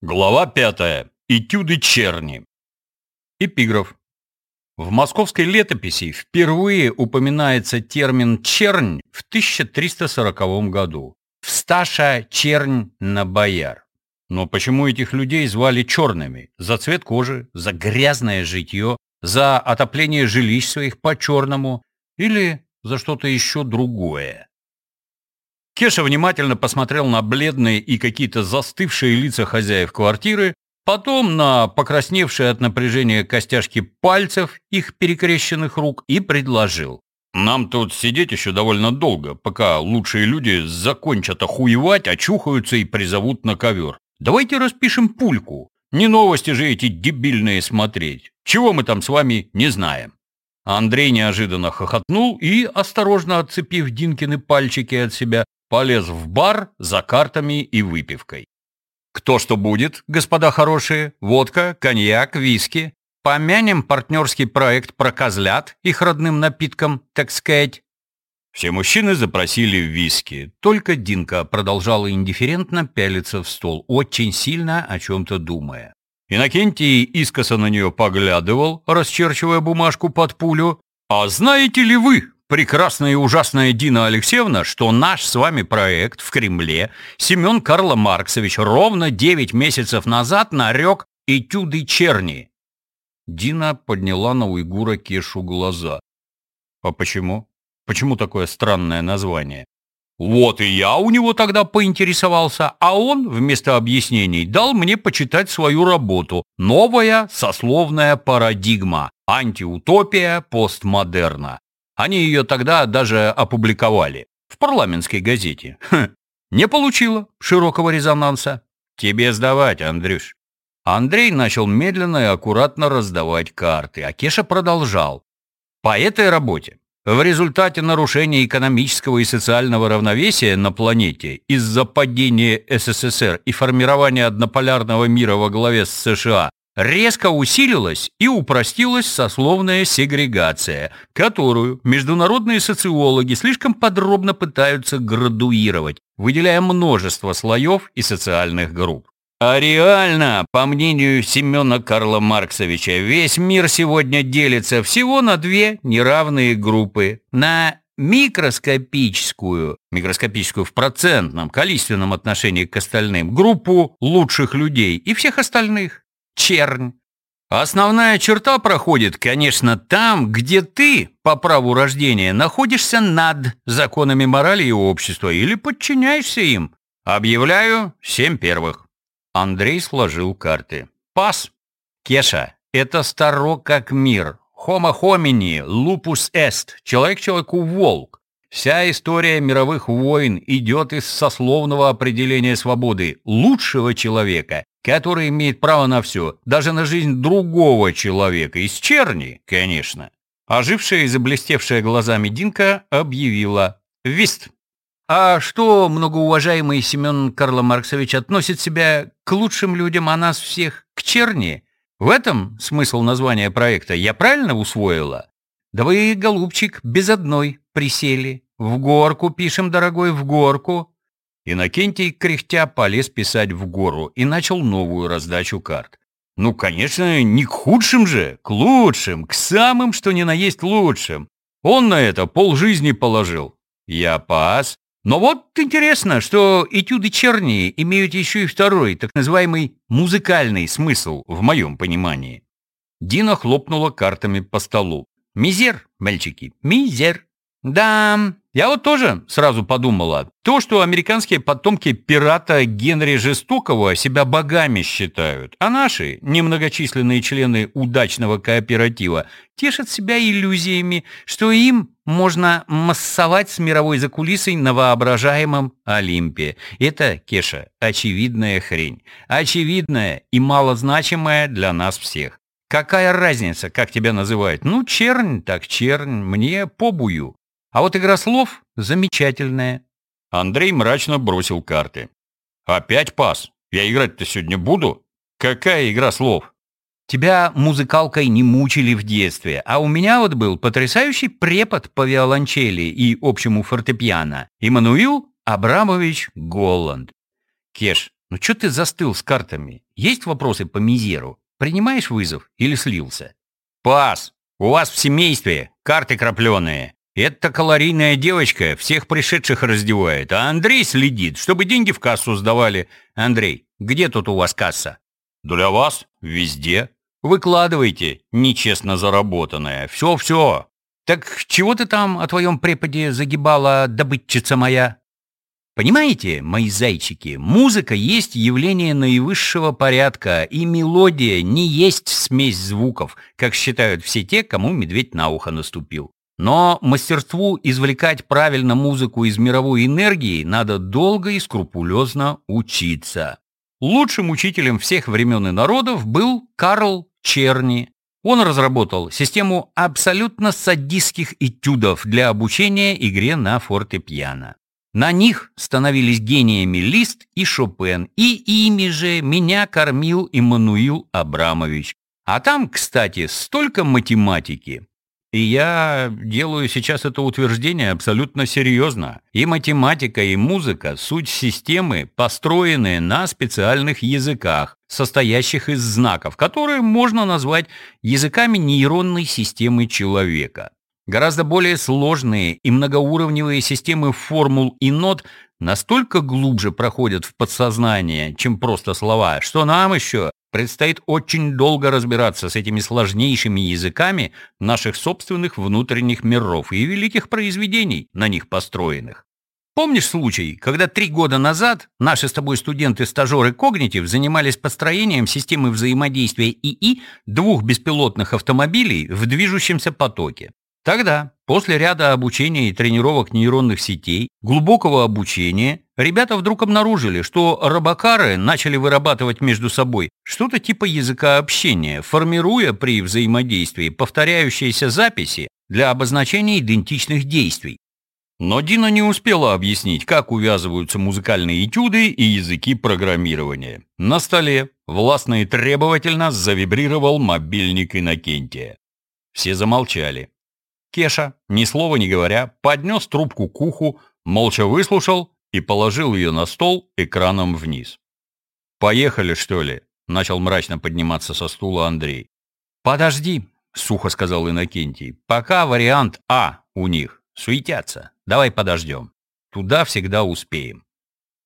Глава пятая. Этюды черни. Эпиграф. В московской летописи впервые упоминается термин «чернь» в 1340 году. Всташа чернь на бояр. Но почему этих людей звали черными? За цвет кожи, за грязное житье, за отопление жилищ своих по-черному или за что-то еще другое? Кеша внимательно посмотрел на бледные и какие-то застывшие лица хозяев квартиры, потом на покрасневшие от напряжения костяшки пальцев их перекрещенных рук и предложил. «Нам тут сидеть еще довольно долго, пока лучшие люди закончат охуевать, очухаются и призовут на ковер. Давайте распишем пульку. Не новости же эти дебильные смотреть. Чего мы там с вами не знаем». Андрей неожиданно хохотнул и, осторожно отцепив Динкины пальчики от себя, полез в бар за картами и выпивкой. Кто что будет, господа хорошие? Водка, коньяк, виски. Помянем партнерский проект про козлят, их родным напитком, так сказать. Все мужчины запросили виски, только Динка продолжала индифферентно пялиться в стол, очень сильно о чем-то думая. Иннокентий искоса на нее поглядывал, расчерчивая бумажку под пулю. «А знаете ли вы, прекрасная и ужасная Дина Алексеевна, что наш с вами проект в Кремле Семен Карло Марксович ровно 9 месяцев назад нарек «Этюды черни». Дина подняла на уйгура Кешу глаза. «А почему? Почему такое странное название?» Вот и я у него тогда поинтересовался, а он вместо объяснений дал мне почитать свою работу «Новая сословная парадигма. Антиутопия постмодерна». Они ее тогда даже опубликовали в парламентской газете. Хм, не получила широкого резонанса. Тебе сдавать, Андрюш. Андрей начал медленно и аккуратно раздавать карты, а Кеша продолжал. По этой работе в результате нарушения экономического и социального равновесия на планете из-за падения СССР и формирования однополярного мира во главе с США резко усилилась и упростилась сословная сегрегация, которую международные социологи слишком подробно пытаются градуировать, выделяя множество слоев и социальных групп. А реально, по мнению Семена Карла Марксовича, весь мир сегодня делится всего на две неравные группы. На микроскопическую, микроскопическую в процентном, количественном отношении к остальным, группу лучших людей и всех остальных чернь. Основная черта проходит, конечно, там, где ты, по праву рождения, находишься над законами морали и общества или подчиняешься им. Объявляю семь первых. Андрей сложил карты. Пас. Кеша, это старо как мир. Homo homini, lupus est. Человек человеку волк. Вся история мировых войн идет из сословного определения свободы лучшего человека который имеет право на все, даже на жизнь другого человека, из черни, конечно. Ожившая и заблестевшая глазами Динка объявила «Вист». А что многоуважаемый Семен Карло Марксович относит себя к лучшим людям, а нас всех к черни? В этом смысл названия проекта я правильно усвоила? Да вы, голубчик, без одной присели. В горку пишем, дорогой, в горку. Иннокентий, кряхтя, полез писать в гору и начал новую раздачу карт. Ну, конечно, не к худшим же, к лучшим, к самым, что ни на есть лучшим. Он на это полжизни положил. Я пас. Но вот интересно, что этюды черни имеют еще и второй, так называемый музыкальный смысл, в моем понимании. Дина хлопнула картами по столу. «Мизер, мальчики, мизер!» «Да, я вот тоже сразу подумала. То, что американские потомки пирата Генри Жестокого себя богами считают, а наши, немногочисленные члены удачного кооператива, тешат себя иллюзиями, что им можно массовать с мировой закулисой на воображаемом Олимпе. Это, Кеша, очевидная хрень. Очевидная и малозначимая для нас всех. Какая разница, как тебя называют? Ну, чернь так чернь, мне побую. А вот игра слов замечательная. Андрей мрачно бросил карты. Опять пас. Я играть-то сегодня буду? Какая игра слов? Тебя музыкалкой не мучили в детстве, а у меня вот был потрясающий препод по виолончели и общему фортепиано. Иммануил Абрамович Голланд. Кеш, Ну что ты застыл с картами? Есть вопросы по мизеру? Принимаешь вызов или слился? Пас! У вас в семействе карты крапленые. Эта калорийная девочка всех пришедших раздевает, а Андрей следит, чтобы деньги в кассу сдавали. Андрей, где тут у вас касса? Для вас везде. Выкладывайте нечестно заработанное. Все-все. Так чего ты там о твоем преподе загибала добытчица моя? Понимаете, мои зайчики, музыка есть явление наивысшего порядка, и мелодия не есть смесь звуков, как считают все те, кому медведь на ухо наступил. Но мастерству извлекать правильно музыку из мировой энергии надо долго и скрупулезно учиться. Лучшим учителем всех времен и народов был Карл Черни. Он разработал систему абсолютно садистских этюдов для обучения игре на фортепиано. На них становились гениями Лист и Шопен, и ими же меня кормил Иммануил Абрамович. А там, кстати, столько математики. И я делаю сейчас это утверждение абсолютно серьезно. И математика, и музыка – суть системы, построенные на специальных языках, состоящих из знаков, которые можно назвать языками нейронной системы человека. Гораздо более сложные и многоуровневые системы формул и нот настолько глубже проходят в подсознание, чем просто слова, что нам еще предстоит очень долго разбираться с этими сложнейшими языками наших собственных внутренних миров и великих произведений, на них построенных. Помнишь случай, когда три года назад наши с тобой студенты-стажеры Когнитив занимались построением системы взаимодействия ИИ двух беспилотных автомобилей в движущемся потоке? Тогда, после ряда обучения и тренировок нейронных сетей, глубокого обучения, ребята вдруг обнаружили, что робокары начали вырабатывать между собой что-то типа языка общения, формируя при взаимодействии повторяющиеся записи для обозначения идентичных действий. Но Дина не успела объяснить, как увязываются музыкальные этюды и языки программирования. На столе властно и требовательно завибрировал мобильник Иннокентия. Все замолчали. Кеша, ни слова не говоря, поднес трубку к уху, молча выслушал и положил ее на стол экраном вниз. «Поехали, что ли?» — начал мрачно подниматься со стула Андрей. «Подожди», — сухо сказал Иннокентий, — «пока вариант А у них. Суетятся. Давай подождем. Туда всегда успеем».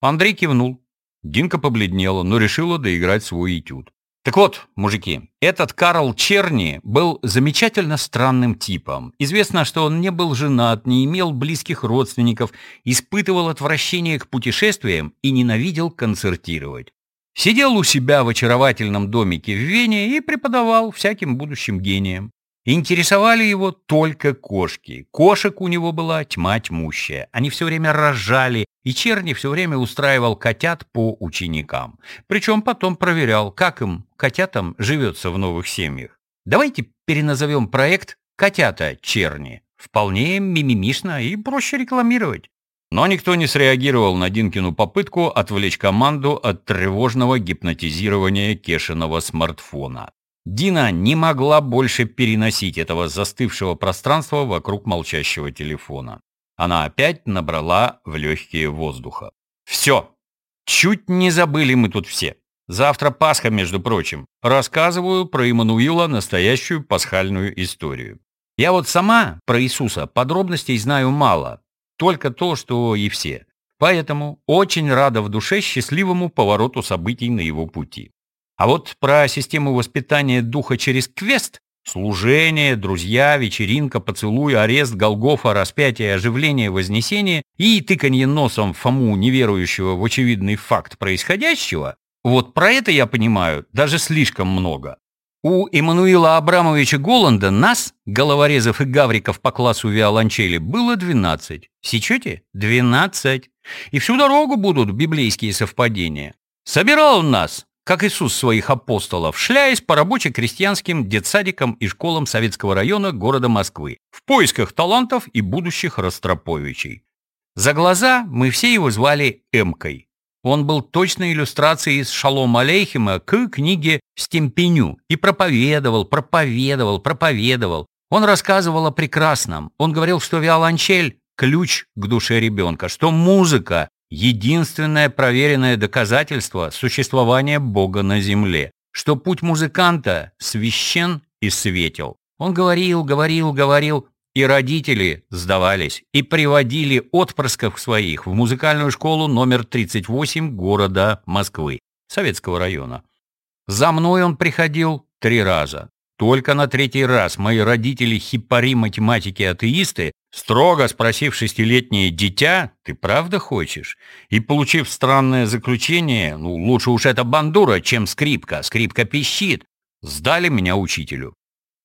Андрей кивнул. Динка побледнела, но решила доиграть свой этюд. Так вот, мужики, этот Карл Черни был замечательно странным типом. Известно, что он не был женат, не имел близких родственников, испытывал отвращение к путешествиям и ненавидел концертировать. Сидел у себя в очаровательном домике в Вене и преподавал всяким будущим гениям. Интересовали его только кошки. Кошек у него была тьма тьмущая. Они все время рожали, и Черни все время устраивал котят по ученикам. Причем потом проверял, как им, котятам, живется в новых семьях. Давайте переназовем проект «Котята Черни». Вполне мимимишно и проще рекламировать. Но никто не среагировал на Динкину попытку отвлечь команду от тревожного гипнотизирования Кешиного смартфона. Дина не могла больше переносить этого застывшего пространства вокруг молчащего телефона. Она опять набрала в легкие воздуха. «Все! Чуть не забыли мы тут все. Завтра Пасха, между прочим. Рассказываю про Иммануила настоящую пасхальную историю. Я вот сама про Иисуса подробностей знаю мало, только то, что и все. Поэтому очень рада в душе счастливому повороту событий на его пути. А вот про систему воспитания духа через квест Служение, друзья, вечеринка, поцелуй, арест, Голгофа, распятие, оживление, вознесение и тыканье носом Фому, неверующего в очевидный факт происходящего, вот про это я понимаю даже слишком много. У Эммануила Абрамовича Голланда нас, головорезов и гавриков по классу виолончели, было 12. Сечете? 12. И всю дорогу будут библейские совпадения. Собирал он нас, как Иисус своих апостолов, шляясь по рабоче-крестьянским детсадикам и школам Советского района города Москвы в поисках талантов и будущих Ростроповичей. За глаза мы все его звали Эмкой. Он был точной иллюстрацией из Шалом Алейхима к книге «Стемпеню» и проповедовал, проповедовал, проповедовал. Он рассказывал о прекрасном. Он говорил, что виолончель – ключ к душе ребенка, что музыка единственное проверенное доказательство существования Бога на земле, что путь музыканта священ и светел. Он говорил, говорил, говорил, и родители сдавались и приводили отпрысков своих в музыкальную школу номер 38 города Москвы, Советского района. За мной он приходил три раза. Только на третий раз мои родители хипари математики-атеисты, строго спросив шестилетнее дитя, «Ты правда хочешь?» и получив странное заключение, ну, лучше уж это бандура, чем скрипка, скрипка пищит, сдали меня учителю.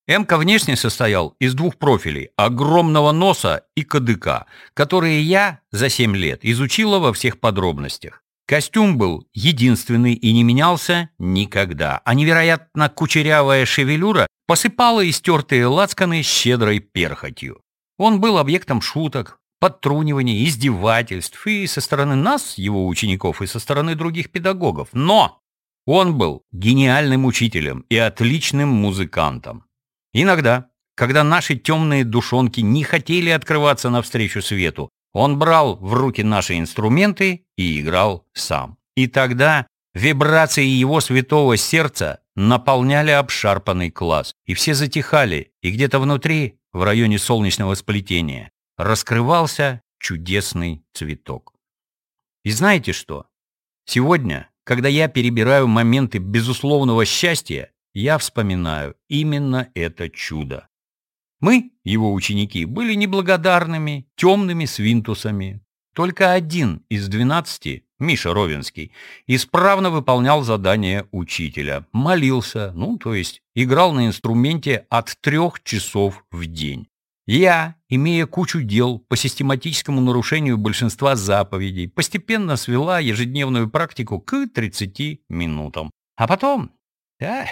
Эмка внешне состоял из двух профилей – огромного носа и кадыка, которые я за семь лет изучила во всех подробностях. Костюм был единственный и не менялся никогда, а невероятно кучерявая шевелюра посыпала истертые лацканы щедрой перхотью. Он был объектом шуток, подтруниваний, издевательств и со стороны нас, его учеников, и со стороны других педагогов. Но он был гениальным учителем и отличным музыкантом. Иногда, когда наши темные душонки не хотели открываться навстречу свету, он брал в руки наши инструменты и играл сам. И тогда вибрации его святого сердца наполняли обшарпанный класс, и все затихали, и где-то внутри, в районе солнечного сплетения, раскрывался чудесный цветок. И знаете что? Сегодня, когда я перебираю моменты безусловного счастья, я вспоминаю именно это чудо. Мы, его ученики, были неблагодарными, темными свинтусами. Только один из двенадцати, Миша Ровенский, исправно выполнял задания учителя, молился, ну, то есть играл на инструменте от трех часов в день. Я, имея кучу дел по систематическому нарушению большинства заповедей, постепенно свела ежедневную практику к 30 минутам. А потом, да,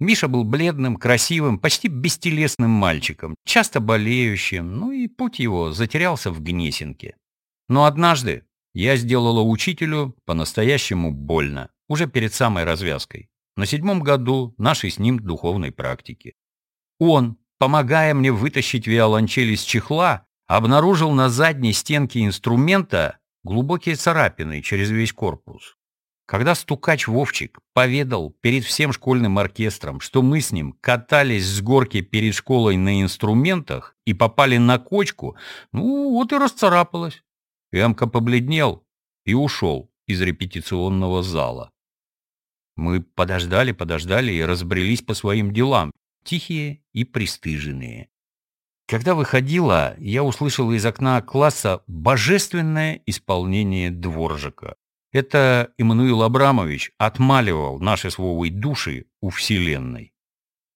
Миша был бледным, красивым, почти бестелесным мальчиком, часто болеющим, ну и путь его затерялся в Гнесинке. Но однажды я сделала учителю по-настоящему больно, уже перед самой развязкой, на седьмом году нашей с ним духовной практики. Он, помогая мне вытащить виолончель из чехла, обнаружил на задней стенке инструмента глубокие царапины через весь корпус. Когда стукач Вовчик поведал перед всем школьным оркестром, что мы с ним катались с горки перед школой на инструментах и попали на кочку, ну вот и расцарапалось. Эмка побледнел и ушел из репетиционного зала. Мы подождали, подождали и разбрелись по своим делам, тихие и пристыженные. Когда выходила, я услышал из окна класса божественное исполнение дворжика. Это Иммануил Абрамович отмаливал наши с Вовой души у Вселенной.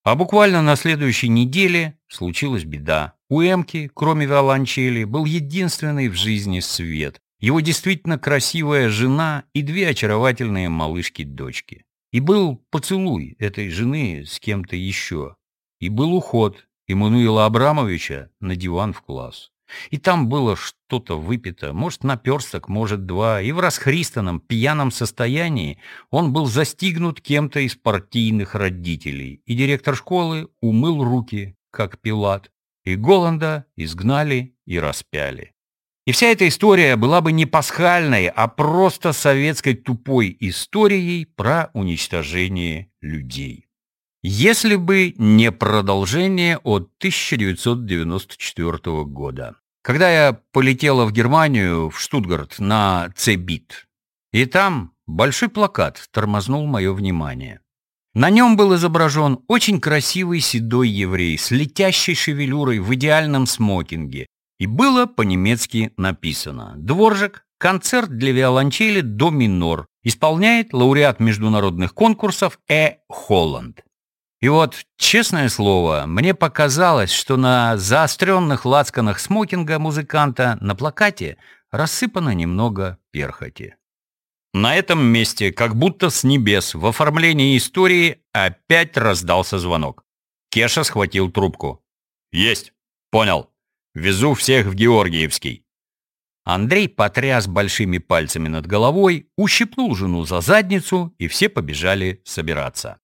А буквально на следующей неделе случилась беда. У Эмки, кроме виолончели, был единственный в жизни свет. Его действительно красивая жена и две очаровательные малышки-дочки. И был поцелуй этой жены с кем-то еще. И был уход Иммануила Абрамовича на диван в класс. И там было что-то выпито, может, наперсток, может, два, и в расхристанном, пьяном состоянии он был застигнут кем-то из партийных родителей, и директор школы умыл руки, как Пилат, и Голланда изгнали и распяли. И вся эта история была бы не пасхальной, а просто советской тупой историей про уничтожение людей. Если бы не продолжение от 1994 года. Когда я полетела в Германию, в Штутгарт, на Цебит, и там большой плакат тормознул мое внимание. На нем был изображен очень красивый седой еврей с летящей шевелюрой в идеальном смокинге, и было по-немецки написано «Дворжик. Концерт для виолончели до минор. Исполняет лауреат международных конкурсов Э. Холланд». И вот, честное слово, мне показалось, что на заостренных лацканах смокинга музыканта на плакате рассыпано немного перхоти. На этом месте, как будто с небес, в оформлении истории опять раздался звонок. Кеша схватил трубку. «Есть! Понял. Везу всех в Георгиевский». Андрей потряс большими пальцами над головой, ущипнул жену за задницу, и все побежали собираться.